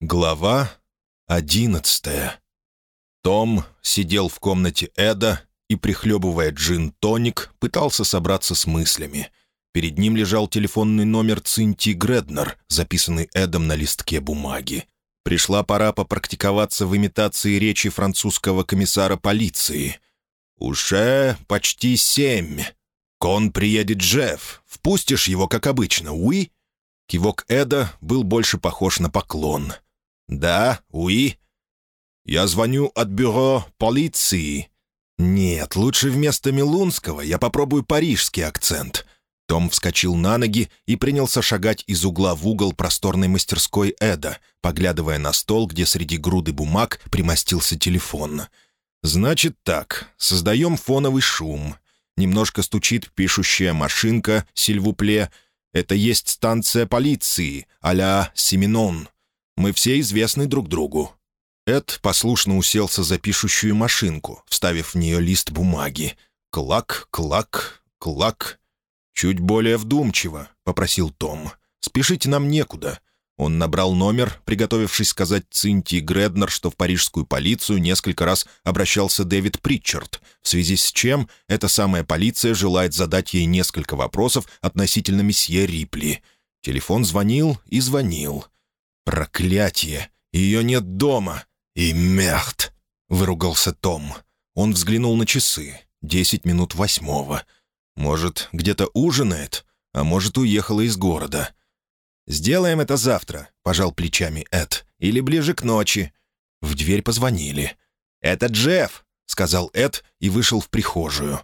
Глава одиннадцатая. Том сидел в комнате Эда и, прихлебывая джин-тоник, пытался собраться с мыслями. Перед ним лежал телефонный номер Цинти Греднер, записанный Эдом на листке бумаги. Пришла пора попрактиковаться в имитации речи французского комиссара полиции. «Уже почти семь. Кон приедет Джефф. Впустишь его, как обычно, уи?» Кивок Эда был больше похож на поклон — «Да, уи?» «Я звоню от бюро полиции». «Нет, лучше вместо Милунского я попробую парижский акцент». Том вскочил на ноги и принялся шагать из угла в угол просторной мастерской Эда, поглядывая на стол, где среди груды бумаг примостился телефон. «Значит так, создаем фоновый шум. Немножко стучит пишущая машинка, сильвупле. Это есть станция полиции, а-ля Семенон. Мы все известны друг другу». Эд послушно уселся за пишущую машинку, вставив в нее лист бумаги. «Клак, клак, клак». «Чуть более вдумчиво», — попросил Том. «Спешите нам некуда». Он набрал номер, приготовившись сказать Цинти Греднер, что в парижскую полицию несколько раз обращался Дэвид Притчард, в связи с чем эта самая полиция желает задать ей несколько вопросов относительно месье Рипли. Телефон звонил и звонил. «Проклятие! Ее нет дома!» «И мерт!» — выругался Том. Он взглянул на часы. Десять минут восьмого. Может, где-то ужинает, а может, уехала из города. «Сделаем это завтра», — пожал плечами Эд. «Или ближе к ночи». В дверь позвонили. «Это Джефф», — сказал Эд и вышел в прихожую.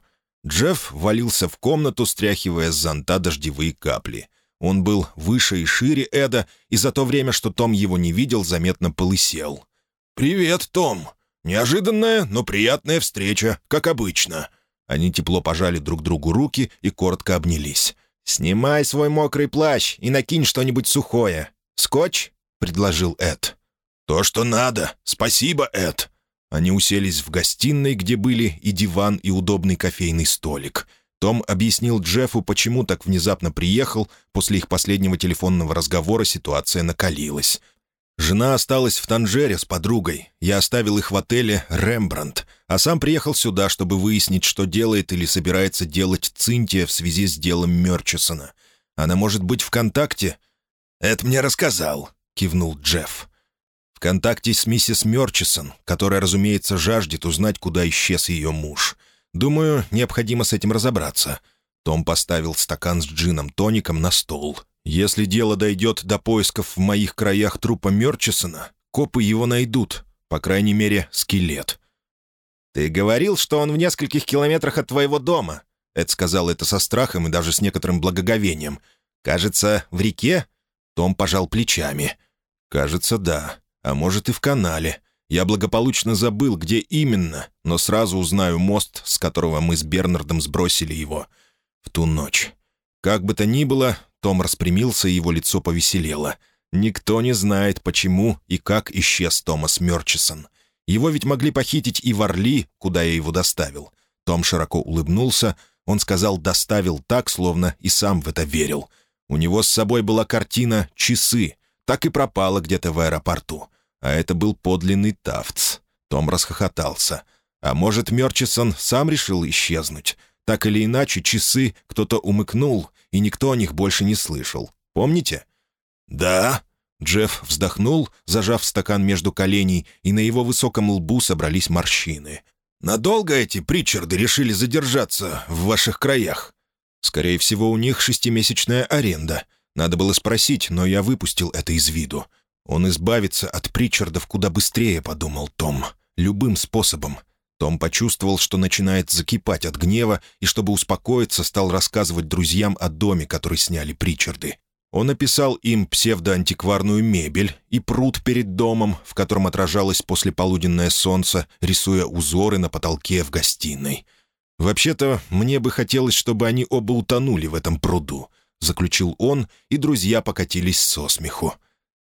Джефф валился в комнату, стряхивая с зонта дождевые капли. Он был выше и шире Эда, и за то время, что Том его не видел, заметно полысел. «Привет, Том. Неожиданная, но приятная встреча, как обычно». Они тепло пожали друг другу руки и коротко обнялись. «Снимай свой мокрый плащ и накинь что-нибудь сухое. Скотч?» — предложил Эд. «То, что надо. Спасибо, Эд». Они уселись в гостиной, где были и диван, и удобный кофейный столик — том объяснил Джеффу, почему так внезапно приехал. После их последнего телефонного разговора ситуация накалилась. Жена осталась в Танжере с подругой. Я оставил их в отеле «Рембрандт», а сам приехал сюда, чтобы выяснить, что делает или собирается делать Цинтия в связи с делом Мерчисона. Она может быть в контакте? «Это мне рассказал», — кивнул Джефф. «В контакте с миссис Мерчисон, которая, разумеется, жаждет узнать, куда исчез ее муж». Думаю, необходимо с этим разобраться». Том поставил стакан с джином-тоником на стол. «Если дело дойдет до поисков в моих краях трупа Мерчисона, копы его найдут, по крайней мере, скелет». «Ты говорил, что он в нескольких километрах от твоего дома?» Эд сказал это со страхом и даже с некоторым благоговением. «Кажется, в реке?» Том пожал плечами. «Кажется, да. А может, и в канале. Я благополучно забыл, где именно, но сразу узнаю мост, с которого мы с Бернардом сбросили его. В ту ночь. Как бы то ни было, Том распрямился, и его лицо повеселело. Никто не знает, почему и как исчез Томас Мерчисон. Его ведь могли похитить и в Орли, куда я его доставил. Том широко улыбнулся. Он сказал «доставил» так, словно и сам в это верил. У него с собой была картина «Часы». Так и пропала где-то в аэропорту а это был подлинный Тафтс. Том расхохотался. А может, Мерчисон сам решил исчезнуть? Так или иначе, часы кто-то умыкнул, и никто о них больше не слышал. Помните? «Да». Джефф вздохнул, зажав стакан между коленей, и на его высоком лбу собрались морщины. «Надолго эти притчарды решили задержаться в ваших краях?» «Скорее всего, у них шестимесячная аренда. Надо было спросить, но я выпустил это из виду. Он избавится от Причардов куда быстрее, подумал Том. Любым способом. Том почувствовал, что начинает закипать от гнева, и, чтобы успокоиться, стал рассказывать друзьям о доме, который сняли Причарды. Он описал им псевдоантикварную мебель и пруд перед домом, в котором отражалось послеполуденное солнце, рисуя узоры на потолке в гостиной. «Вообще-то, мне бы хотелось, чтобы они оба утонули в этом пруду», — заключил он, и друзья покатились со смеху.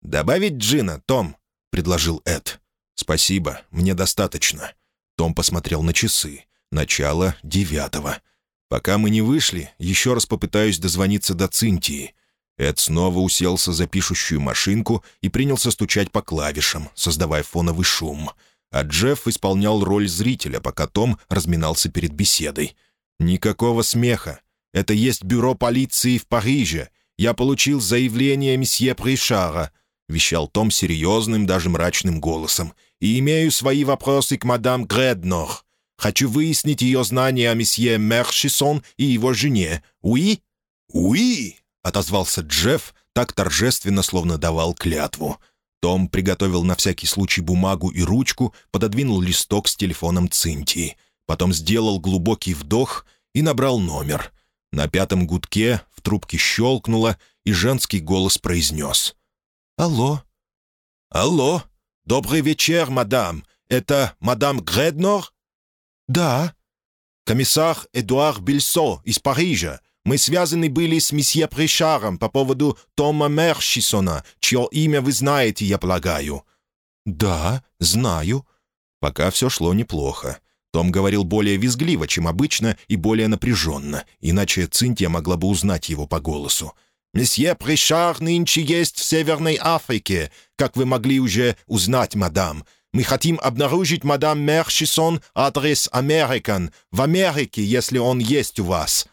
«Добавить джина, Том?» — предложил Эд. «Спасибо, мне достаточно». Том посмотрел на часы. Начало девятого. «Пока мы не вышли, еще раз попытаюсь дозвониться до Цинтии». Эд снова уселся за пишущую машинку и принялся стучать по клавишам, создавая фоновый шум. А Джефф исполнял роль зрителя, пока Том разминался перед беседой. «Никакого смеха. Это есть бюро полиции в Париже. Я получил заявление месье Пришара», — вещал Том серьезным, даже мрачным голосом. «И имею свои вопросы к мадам Греднор. Хочу выяснить ее знания о месье Мершисон и его жене. Уи?» «Уи!» отозвался Джефф, так торжественно, словно давал клятву. Том приготовил на всякий случай бумагу и ручку, пододвинул листок с телефоном Цинтии. Потом сделал глубокий вдох и набрал номер. На пятом гудке в трубке щелкнуло, и женский голос произнес. «Алло?» «Алло! Добрый вечер, мадам. Это мадам Греднор?» «Да». «Комиссар Эдуард Бельсо из Парижа. Мы связаны были с месье Пришаром по поводу Тома Мершисона, чье имя вы знаете, я полагаю». «Да, знаю». Пока все шло неплохо. Том говорил более визгливо, чем обычно, и более напряженно, иначе Цинтия могла бы узнать его по голосу. «Месье Пришар нынче есть в Северной Африке, как вы могли уже узнать, мадам. Мы хотим обнаружить мадам Мершисон адрес Американ, в Америке, если он есть у вас».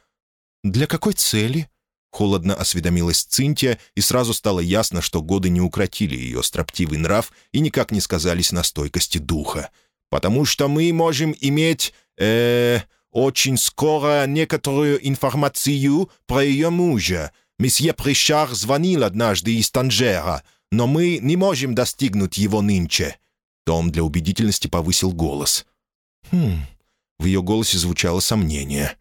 «Для какой цели?» — холодно осведомилась Цинтия, и сразу стало ясно, что годы не укротили ее строптивый нрав и никак не сказались на стойкости духа. «Потому что мы можем иметь... э очень скоро некоторую информацию про ее мужа. Месье Пришар звонил однажды из Танжера, но мы не можем достигнуть его нынче». Том для убедительности повысил голос. «Хм...» В ее голосе звучало сомнение.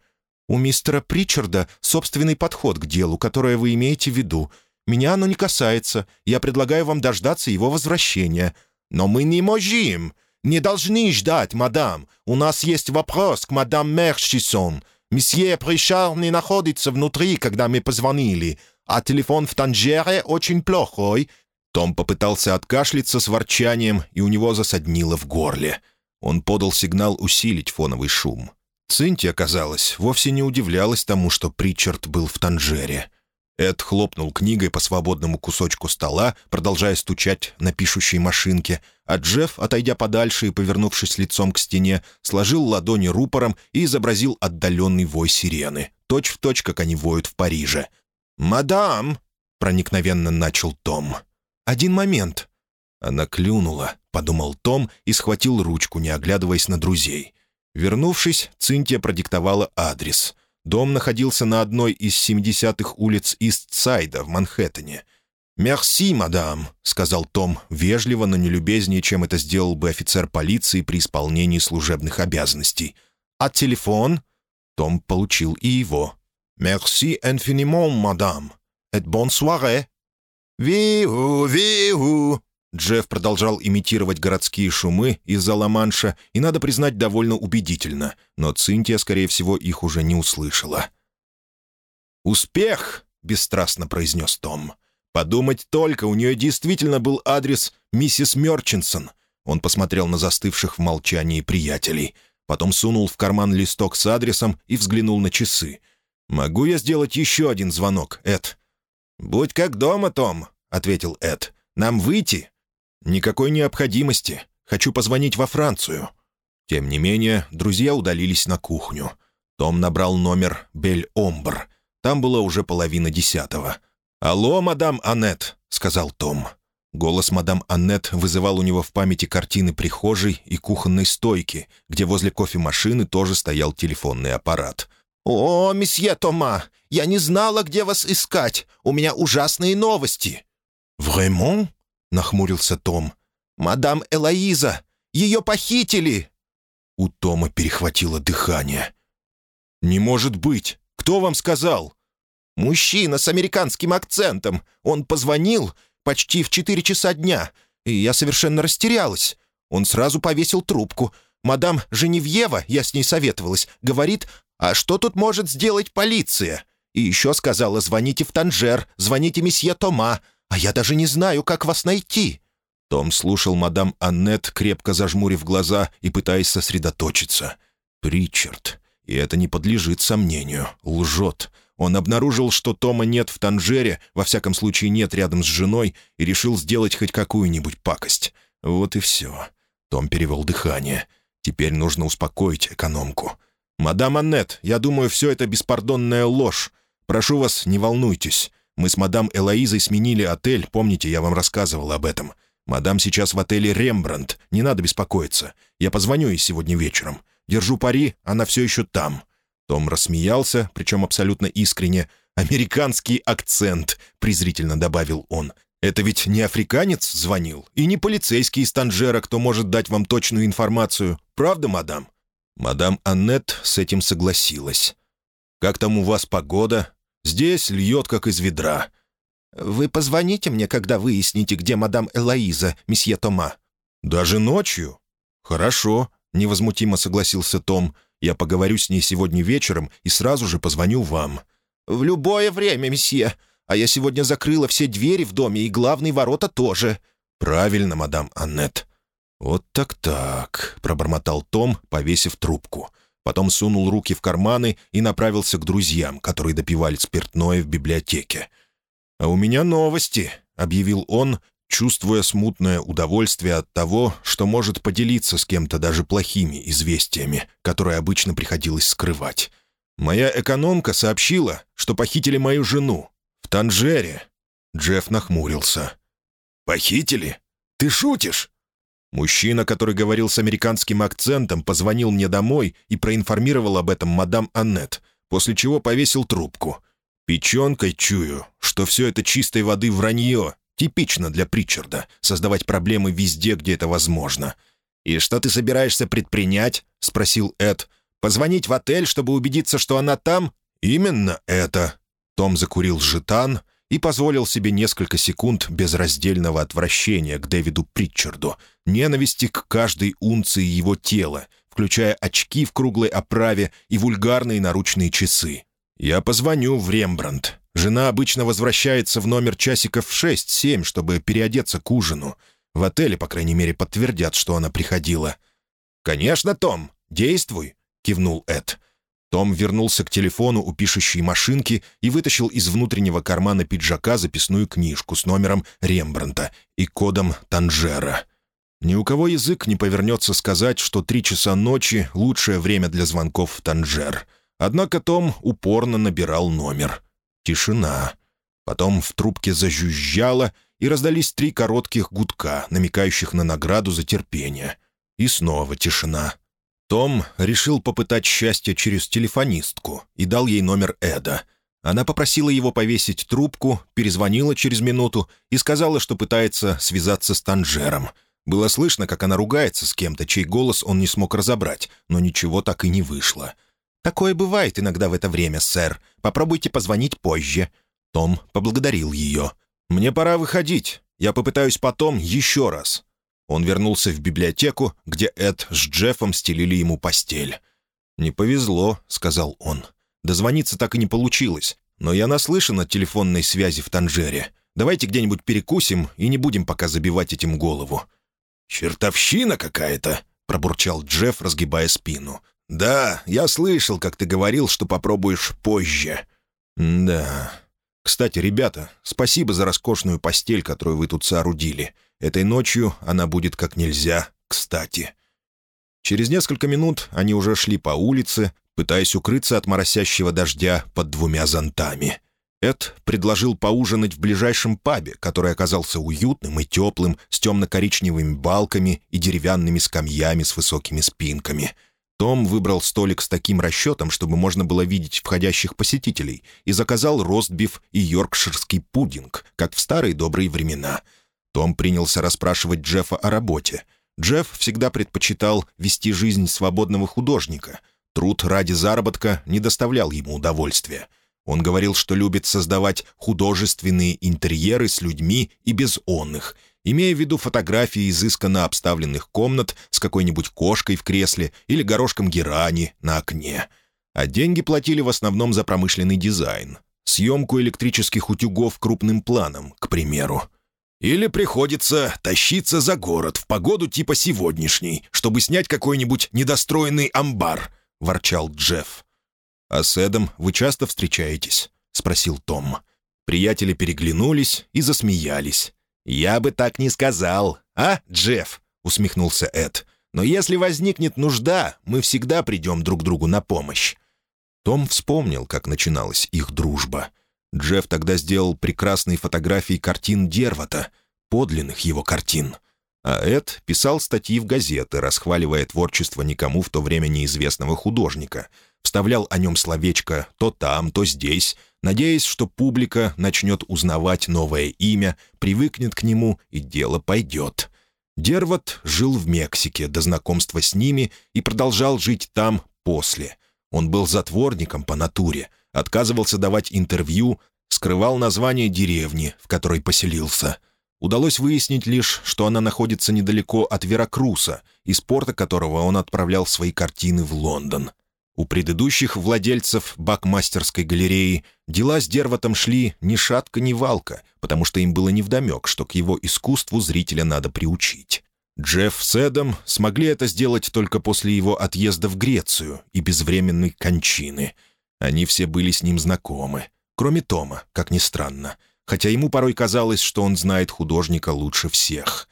У мистера Причарда собственный подход к делу, которое вы имеете в виду. Меня оно не касается. Я предлагаю вам дождаться его возвращения. Но мы не можем. Не должны ждать, мадам. У нас есть вопрос к мадам Мершисон. Месье Пришар не находится внутри, когда мы позвонили, а телефон в Танжере очень плохой». Том попытался откашляться с ворчанием, и у него засаднило в горле. Он подал сигнал усилить фоновый шум. Цинтия, казалось, вовсе не удивлялась тому, что Причард был в Танжере. Эд хлопнул книгой по свободному кусочку стола, продолжая стучать на пишущей машинке, а Джефф, отойдя подальше и повернувшись лицом к стене, сложил ладони рупором и изобразил отдаленный вой сирены, точь в точь, как они воют в Париже. «Мадам!» — проникновенно начал Том. «Один момент!» Она клюнула, — подумал Том и схватил ручку, не оглядываясь на друзей. Вернувшись, Цинтия продиктовала адрес. Дом находился на одной из 70-х улиц Ист-Сайда в Манхэттене. «Мерси, мадам», — сказал Том, вежливо, но не любезнее, чем это сделал бы офицер полиции при исполнении служебных обязанностей. «А телефон?» Том получил и его. «Мерси инфинимон, мадам. Et bon soirée». «Ви-у, ви-у», Джефф продолжал имитировать городские шумы из-за Ла-Манша, и, надо признать, довольно убедительно, но Цинтия, скорее всего, их уже не услышала. «Успех!» — бесстрастно произнес Том. «Подумать только, у нее действительно был адрес миссис Мерчинсон». Он посмотрел на застывших в молчании приятелей. Потом сунул в карман листок с адресом и взглянул на часы. «Могу я сделать еще один звонок, Эд?» «Будь как дома, Том», — ответил Эд. «Нам выйти?» «Никакой необходимости. Хочу позвонить во Францию». Тем не менее, друзья удалились на кухню. Том набрал номер «Бель-Омбр». Там было уже половина десятого. «Алло, мадам Аннет», — сказал Том. Голос мадам Аннет вызывал у него в памяти картины прихожей и кухонной стойки, где возле кофемашины тоже стоял телефонный аппарат. «О, месье Тома, я не знала, где вас искать. У меня ужасные новости». «Vraiment?» Нахмурился Том. «Мадам Элоиза! Ее похитили!» У Тома перехватило дыхание. «Не может быть! Кто вам сказал?» «Мужчина с американским акцентом. Он позвонил почти в четыре часа дня, и я совершенно растерялась. Он сразу повесил трубку. Мадам Женевьева, я с ней советовалась, говорит, «А что тут может сделать полиция?» И еще сказала, «Звоните в Танжер, звоните месье Тома, а я даже не знаю, как вас найти». Том слушал мадам Аннет, крепко зажмурив глаза и пытаясь сосредоточиться. «Причард. И это не подлежит сомнению. Лжет. Он обнаружил, что Тома нет в Танжере, во всяком случае нет рядом с женой, и решил сделать хоть какую-нибудь пакость. Вот и все. Том перевел дыхание. Теперь нужно успокоить экономку. «Мадам Аннет, я думаю, все это беспардонная ложь. Прошу вас, не волнуйтесь. Мы с мадам Элоизой сменили отель, помните, я вам рассказывал об этом. Мадам сейчас в отеле «Рембрандт», не надо беспокоиться. Я позвоню ей сегодня вечером. Держу пари, она все еще там». Том рассмеялся, причем абсолютно искренне. «Американский акцент», — презрительно добавил он. «Это ведь не африканец звонил, и не полицейский из Танжера, кто может дать вам точную информацию. Правда, мадам?» Мадам Аннет с этим согласилась. «Как там у вас погода? Здесь льет, как из ведра». «Вы позвоните мне, когда выясните, где мадам Элоиза, месье Тома?» «Даже ночью?» «Хорошо», — невозмутимо согласился Том. «Я поговорю с ней сегодня вечером и сразу же позвоню вам». «В любое время, месье. А я сегодня закрыла все двери в доме и главные ворота тоже». «Правильно, мадам Аннет». «Вот так-так», — пробормотал Том, повесив трубку. Потом сунул руки в карманы и направился к друзьям, которые допивали спиртное в библиотеке. «А у меня новости», — объявил он, чувствуя смутное удовольствие от того, что может поделиться с кем-то даже плохими известиями, которые обычно приходилось скрывать. «Моя экономка сообщила, что похитили мою жену. В Танжере». Джефф нахмурился. «Похитили? Ты шутишь?» Мужчина, который говорил с американским акцентом, позвонил мне домой и проинформировал об этом мадам Аннет, после чего повесил трубку. Печенкой чую, что все это чистой воды вранье, типично для Причарда, создавать проблемы везде, где это возможно. «И что ты собираешься предпринять?» — спросил Эд. «Позвонить в отель, чтобы убедиться, что она там?» «Именно это». Том закурил жетан — и позволил себе несколько секунд безраздельного отвращения к Дэвиду Притчарду, ненависти к каждой унции его тела, включая очки в круглой оправе и вульгарные наручные часы. «Я позвоню в Рембрандт. Жена обычно возвращается в номер часиков в шесть-семь, чтобы переодеться к ужину. В отеле, по крайней мере, подтвердят, что она приходила». «Конечно, Том, действуй», — кивнул Эд. Том вернулся к телефону у пишущей машинки и вытащил из внутреннего кармана пиджака записную книжку с номером Рембранта и кодом Танжера. Ни у кого язык не повернется сказать, что три часа ночи — лучшее время для звонков в Танжер. Однако Том упорно набирал номер. Тишина. Потом в трубке зажужжало, и раздались три коротких гудка, намекающих на награду за терпение. И снова тишина. Том решил попытать счастье через телефонистку и дал ей номер Эда. Она попросила его повесить трубку, перезвонила через минуту и сказала, что пытается связаться с Танжером. Было слышно, как она ругается с кем-то, чей голос он не смог разобрать, но ничего так и не вышло. «Такое бывает иногда в это время, сэр. Попробуйте позвонить позже». Том поблагодарил ее. «Мне пора выходить. Я попытаюсь потом еще раз». Он вернулся в библиотеку, где Эд с Джеффом стелили ему постель. «Не повезло», — сказал он. «Дозвониться так и не получилось, но я наслышан о телефонной связи в Танжере. Давайте где-нибудь перекусим и не будем пока забивать этим голову». «Чертовщина какая-то», — пробурчал Джефф, разгибая спину. «Да, я слышал, как ты говорил, что попробуешь позже». «Да. Кстати, ребята, спасибо за роскошную постель, которую вы тут соорудили. Этой ночью она будет как нельзя кстати. Через несколько минут они уже шли по улице, пытаясь укрыться от моросящего дождя под двумя зонтами. Эд предложил поужинать в ближайшем пабе, который оказался уютным и теплым, с темно-коричневыми балками и деревянными скамьями с высокими спинками. Том выбрал столик с таким расчетом, чтобы можно было видеть входящих посетителей, и заказал ростбиф и йоркширский пудинг, как в старые добрые времена — том принялся расспрашивать Джеффа о работе. Джефф всегда предпочитал вести жизнь свободного художника. Труд ради заработка не доставлял ему удовольствия. Он говорил, что любит создавать художественные интерьеры с людьми и без онных, имея в виду фотографии изысканно обставленных комнат с какой-нибудь кошкой в кресле или горошком герани на окне. А деньги платили в основном за промышленный дизайн. Съемку электрических утюгов крупным планом, к примеру. Или приходится тащиться за город в погоду типа сегодняшней, чтобы снять какой-нибудь недостроенный амбар», — ворчал Джефф. «А с Эдом вы часто встречаетесь?» — спросил Том. Приятели переглянулись и засмеялись. «Я бы так не сказал, а, Джефф?» — усмехнулся Эд. «Но если возникнет нужда, мы всегда придем друг другу на помощь». Том вспомнил, как начиналась их дружба. Джефф тогда сделал прекрасные фотографии картин Дервата, подлинных его картин. А Эд писал статьи в газеты, расхваливая творчество никому в то время неизвестного художника. Вставлял о нем словечко то там, то здесь, надеясь, что публика начнет узнавать новое имя, привыкнет к нему, и дело пойдет. Дерват жил в Мексике до знакомства с ними и продолжал жить там после. Он был затворником по натуре, отказывался давать интервью, скрывал название деревни, в которой поселился. Удалось выяснить лишь, что она находится недалеко от Веракруса, из порта которого он отправлял свои картины в Лондон. У предыдущих владельцев бакмастерской галереи дела с Дерватом шли ни шатка, ни валка, потому что им было невдомек, что к его искусству зрителя надо приучить. Джефф с Эдом смогли это сделать только после его отъезда в Грецию и безвременной кончины. Они все были с ним знакомы, кроме Тома, как ни странно, хотя ему порой казалось, что он знает художника лучше всех.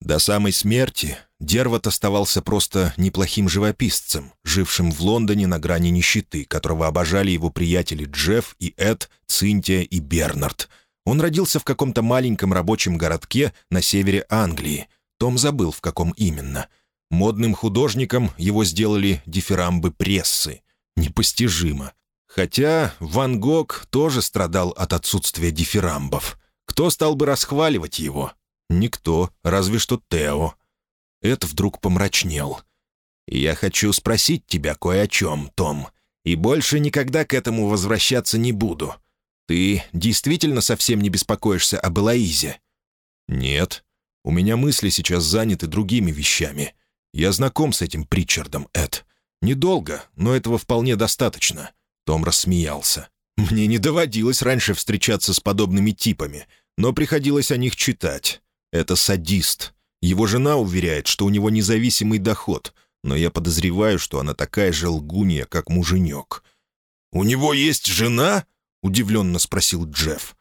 До самой смерти Дерват оставался просто неплохим живописцем, жившим в Лондоне на грани нищеты, которого обожали его приятели Джефф и Эд, Цинтия и Бернард. Он родился в каком-то маленьком рабочем городке на севере Англии. Том забыл, в каком именно. Модным художником его сделали дифирамбы прессы. Непостижимо. Хотя Ван Гог тоже страдал от отсутствия дифирамбов. Кто стал бы расхваливать его? Никто, разве что Тео. Эд вдруг помрачнел. «Я хочу спросить тебя кое о чем, Том, и больше никогда к этому возвращаться не буду. Ты действительно совсем не беспокоишься об Элоизе?» «Нет. У меня мысли сейчас заняты другими вещами. Я знаком с этим Причардом, Эд. Недолго, но этого вполне достаточно». Том рассмеялся. «Мне не доводилось раньше встречаться с подобными типами, но приходилось о них читать. Это садист. Его жена уверяет, что у него независимый доход, но я подозреваю, что она такая же лгунья, как муженек». «У него есть жена?» — удивленно спросил Джефф.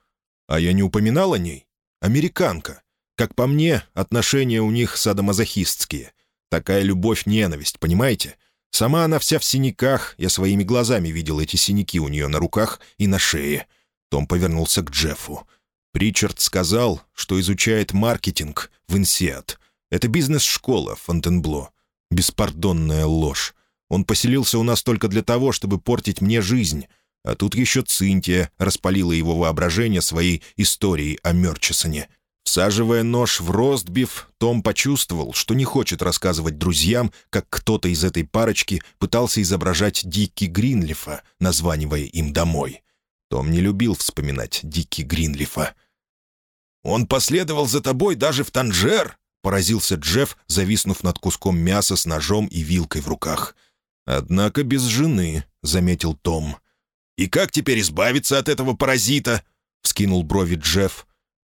«А я не упоминал о ней? Американка. Как по мне, отношения у них садомазохистские. Такая любовь-ненависть, понимаете? Сама она вся в синяках, я своими глазами видел эти синяки у нее на руках и на шее». Том повернулся к Джеффу. Причард сказал, что изучает маркетинг в Инсиат. Это бизнес-школа Фонтенбло. Беспардонная ложь. Он поселился у нас только для того, чтобы портить мне жизнь. А тут еще Цинтия распалила его воображение своей историей о Мерчесоне. Всаживая нож в ростбиф, Том почувствовал, что не хочет рассказывать друзьям, как кто-то из этой парочки пытался изображать Дикки Гринлифа, названивая им домой. Том не любил вспоминать Дикки Гринлифа. «Он последовал за тобой даже в Танжер?» — поразился Джефф, зависнув над куском мяса с ножом и вилкой в руках. «Однако без жены», — заметил Том. «И как теперь избавиться от этого паразита?» — вскинул брови Джефф.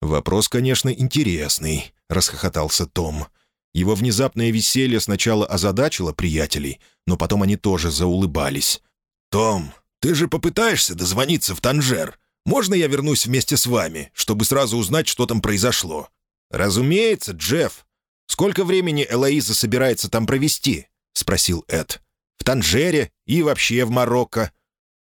«Вопрос, конечно, интересный», — расхохотался Том. Его внезапное веселье сначала озадачило приятелей, но потом они тоже заулыбались. «Том, ты же попытаешься дозвониться в Танжер?» Можно я вернусь вместе с вами, чтобы сразу узнать, что там произошло?» «Разумеется, Джефф. Сколько времени Элоиза собирается там провести?» — спросил Эд. «В Танжере и вообще в Марокко?»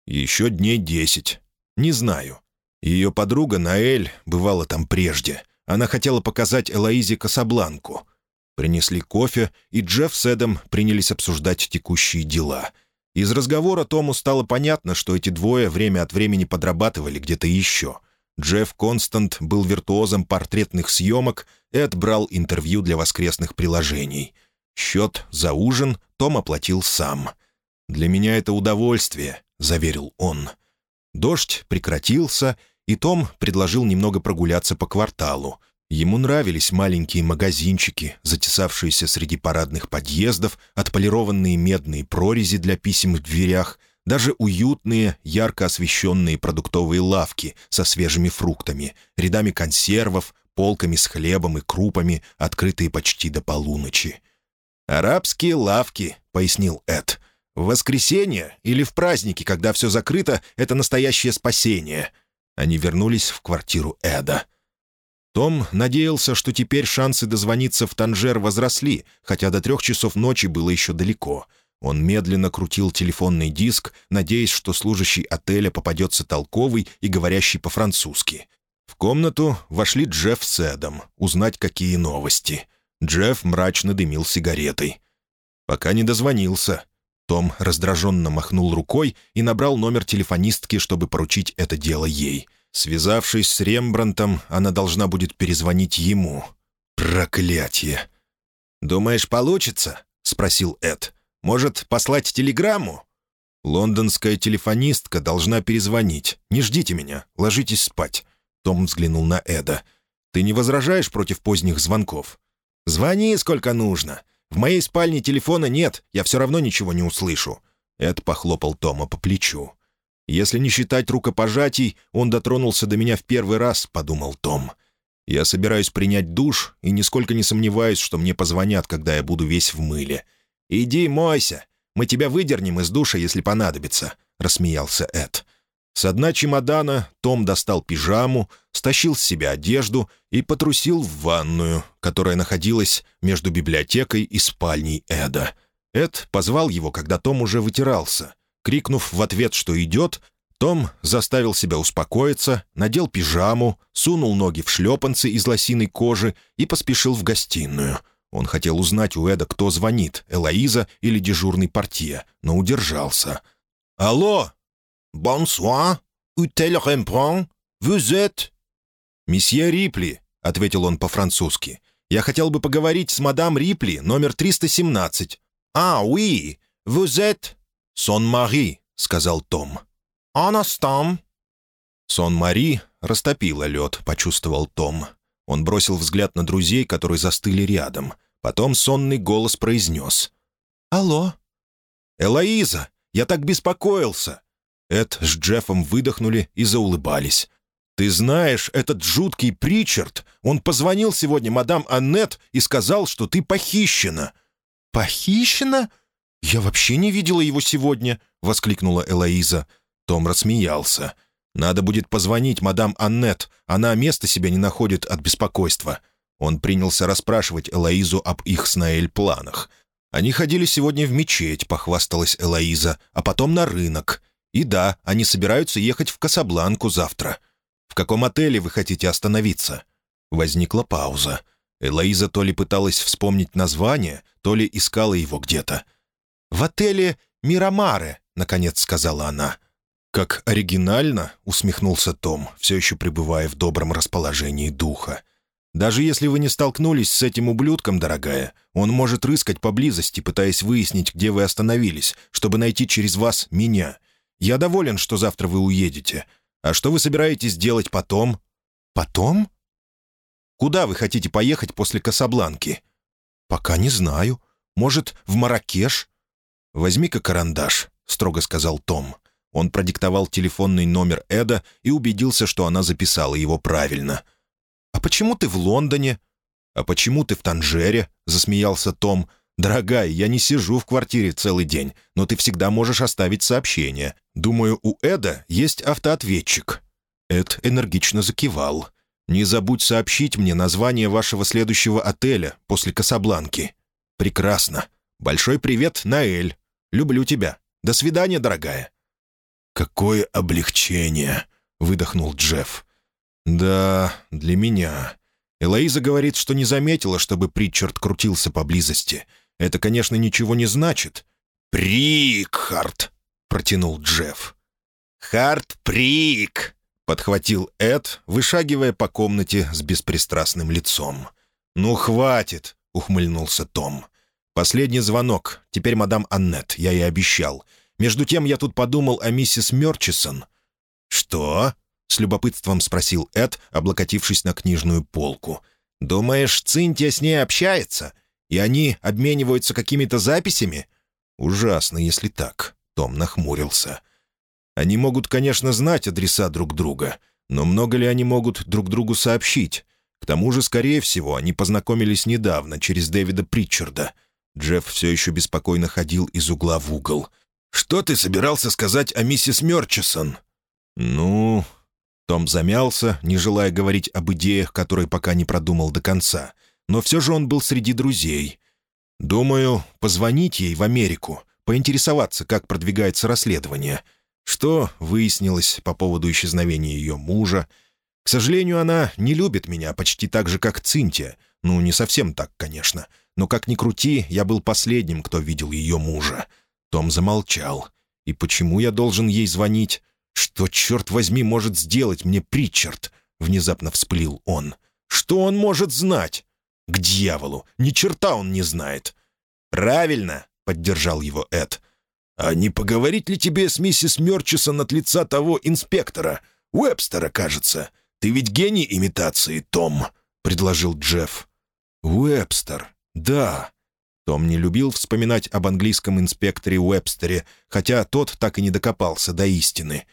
«Еще дней десять. Не знаю. Ее подруга Наэль бывала там прежде. Она хотела показать Элоизе Касабланку. Принесли кофе, и Джефф с Эдом принялись обсуждать текущие дела — из разговора Тому стало понятно, что эти двое время от времени подрабатывали где-то еще. Джефф Констант был виртуозом портретных съемок и отбрал интервью для воскресных приложений. Счет за ужин Том оплатил сам. «Для меня это удовольствие», — заверил он. Дождь прекратился, и Том предложил немного прогуляться по кварталу — Ему нравились маленькие магазинчики, затесавшиеся среди парадных подъездов, отполированные медные прорези для писем в дверях, даже уютные, ярко освещенные продуктовые лавки со свежими фруктами, рядами консервов, полками с хлебом и крупами, открытые почти до полуночи. «Арабские лавки», — пояснил Эд. В воскресенье или в праздники, когда все закрыто, это настоящее спасение». Они вернулись в квартиру Эда. Том надеялся, что теперь шансы дозвониться в Танжер возросли, хотя до трех часов ночи было еще далеко. Он медленно крутил телефонный диск, надеясь, что служащий отеля попадется толковый и говорящий по-французски. В комнату вошли Джефф с Эдом, узнать, какие новости. Джефф мрачно дымил сигаретой. Пока не дозвонился. Том раздраженно махнул рукой и набрал номер телефонистки, чтобы поручить это дело ей — Связавшись с Рембрандтом, она должна будет перезвонить ему. Проклятие! «Думаешь, получится?» — спросил Эд. «Может, послать телеграмму?» «Лондонская телефонистка должна перезвонить. Не ждите меня, ложитесь спать». Том взглянул на Эда. «Ты не возражаешь против поздних звонков?» «Звони, сколько нужно. В моей спальне телефона нет, я все равно ничего не услышу». Эд похлопал Тома по плечу. Если не считать рукопожатий, он дотронулся до меня в первый раз, — подумал Том. Я собираюсь принять душ и нисколько не сомневаюсь, что мне позвонят, когда я буду весь в мыле. «Иди мойся. Мы тебя выдернем из душа, если понадобится», — рассмеялся Эд. С дна чемодана Том достал пижаму, стащил с себя одежду и потрусил в ванную, которая находилась между библиотекой и спальней Эда. Эд позвал его, когда Том уже вытирался. Крикнув в ответ, что идет, том заставил себя успокоиться, надел пижаму, сунул ноги в шлепанцы из лосиной кожи и поспешил в гостиную. Он хотел узнать у Эда, кто звонит, Элоиза или дежурный портье, но удержался. «Алло!» «Бонсуа! Утель? Vous êtes?» «Месье Рипли», — ответил он по-французски. «Я хотел бы поговорить с мадам Рипли, номер 317». «А! Vous êtes...» «Сон-Мари», — сказал Том. «Анастам». «Сон-Мари» растопила лед, почувствовал Том. Он бросил взгляд на друзей, которые застыли рядом. Потом сонный голос произнес. «Алло?» «Элоиза, я так беспокоился!» Эд с Джеффом выдохнули и заулыбались. «Ты знаешь, этот жуткий Причард, он позвонил сегодня мадам Аннет и сказал, что ты похищена». «Похищена?» «Я вообще не видела его сегодня», — воскликнула Элоиза. Том рассмеялся. «Надо будет позвонить мадам Аннет. Она места себя не находит от беспокойства». Он принялся расспрашивать Элоизу об их с Наэль планах. Они ходили сегодня в мечеть, похвасталась Элоиза, а потом на рынок. И да, они собираются ехать в Касабланку завтра. «В каком отеле вы хотите остановиться?» Возникла пауза. Элоиза то ли пыталась вспомнить название, то ли искала его где-то. «В отеле Мирамаре», — наконец сказала она. «Как оригинально», — усмехнулся Том, все еще пребывая в добром расположении духа. «Даже если вы не столкнулись с этим ублюдком, дорогая, он может рыскать поблизости, пытаясь выяснить, где вы остановились, чтобы найти через вас меня. Я доволен, что завтра вы уедете. А что вы собираетесь делать потом?» «Потом?» «Куда вы хотите поехать после Касабланки?» «Пока не знаю. Может, в Маракеш?» «Возьми-ка карандаш», — строго сказал Том. Он продиктовал телефонный номер Эда и убедился, что она записала его правильно. «А почему ты в Лондоне?» «А почему ты в Танжере?» — засмеялся Том. «Дорогая, я не сижу в квартире целый день, но ты всегда можешь оставить сообщение. Думаю, у Эда есть автоответчик». Эд энергично закивал. «Не забудь сообщить мне название вашего следующего отеля после Касабланки». «Прекрасно. Большой привет, Наэль». Люблю тебя. До свидания, дорогая». «Какое облегчение!» — выдохнул Джефф. «Да, для меня. Элоиза говорит, что не заметила, чтобы Притчард крутился поблизости. Это, конечно, ничего не значит». «Прикхард!» — протянул Джефф. «Хард-прик!» — подхватил Эд, вышагивая по комнате с беспристрастным лицом. «Ну, хватит!» — ухмыльнулся Том. Последний звонок. Теперь мадам Аннет, я ей обещал. Между тем я тут подумал о миссис Мерчисон». «Что?» — с любопытством спросил Эд, облокотившись на книжную полку. «Думаешь, Цинтия с ней общается? И они обмениваются какими-то записями?» «Ужасно, если так», — Том нахмурился. «Они могут, конечно, знать адреса друг друга, но много ли они могут друг другу сообщить? К тому же, скорее всего, они познакомились недавно через Дэвида Притчарда». Джефф все еще беспокойно ходил из угла в угол. «Что ты собирался сказать о миссис Мёрчисон?» «Ну...» Том замялся, не желая говорить об идеях, которые пока не продумал до конца. Но все же он был среди друзей. «Думаю, позвонить ей в Америку, поинтересоваться, как продвигается расследование. Что выяснилось по поводу исчезновения ее мужа. К сожалению, она не любит меня почти так же, как Цинтия. Ну, не совсем так, конечно. Но как ни крути, я был последним, кто видел ее мужа. Том замолчал. «И почему я должен ей звонить? Что, черт возьми, может сделать мне Притчард?» Внезапно всплил он. «Что он может знать?» «К дьяволу! Ни черта он не знает!» «Правильно!» — поддержал его Эд. «А не поговорить ли тебе с миссис Мёрчисон от лица того инспектора? Уэбстера, кажется. Ты ведь гений имитации, Том», — предложил Джефф. «Уэбстер, да. Том не любил вспоминать об английском инспекторе Уэбстере, хотя тот так и не докопался до истины.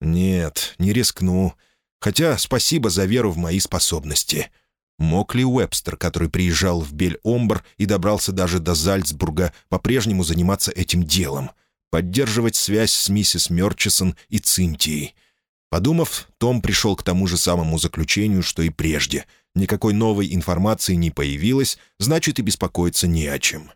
«Нет, не рискну. Хотя спасибо за веру в мои способности». Мог ли Уэбстер, который приезжал в Бель-Омбр и добрался даже до Зальцбурга, по-прежнему заниматься этим делом? Поддерживать связь с миссис Мёрчисон и Цинтией? Подумав, Том пришел к тому же самому заключению, что и прежде — Никакой новой информации не появилось, значит, и беспокоиться не о чем.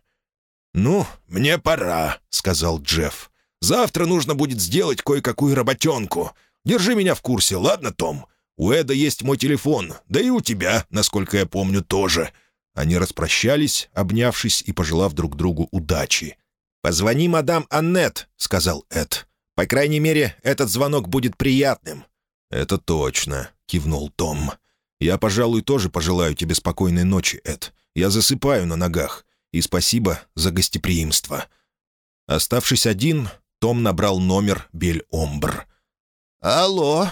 «Ну, мне пора», — сказал Джефф. «Завтра нужно будет сделать кое-какую работенку. Держи меня в курсе, ладно, Том? У Эда есть мой телефон, да и у тебя, насколько я помню, тоже». Они распрощались, обнявшись и пожелав друг другу удачи. «Позвони мадам Аннет», — сказал Эд. «По крайней мере, этот звонок будет приятным». «Это точно», — кивнул Том. Я, пожалуй, тоже пожелаю тебе спокойной ночи, Эд. Я засыпаю на ногах. И спасибо за гостеприимство». Оставшись один, том набрал номер Бель-Омбр. «Алло?»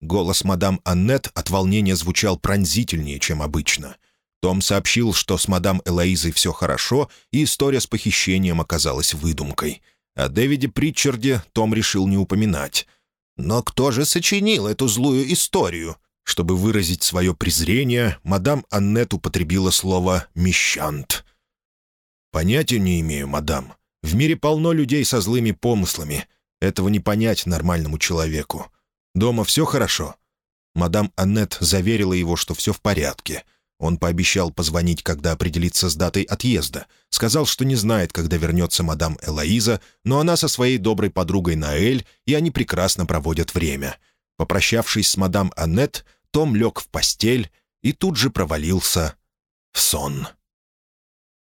Голос мадам Аннет от волнения звучал пронзительнее, чем обычно. Том сообщил, что с мадам Элоизой все хорошо, и история с похищением оказалась выдумкой. О Дэвиде Притчарде Том решил не упоминать. «Но кто же сочинил эту злую историю?» Чтобы выразить свое презрение, мадам Аннет употребила слово «мещант». «Понятия не имею, мадам. В мире полно людей со злыми помыслами. Этого не понять нормальному человеку. Дома все хорошо?» Мадам Аннет заверила его, что все в порядке. Он пообещал позвонить, когда определится с датой отъезда. Сказал, что не знает, когда вернется мадам Элоиза, но она со своей доброй подругой Наэль, и они прекрасно проводят время. Попрощавшись с мадам Аннет, том лег в постель и тут же провалился в сон.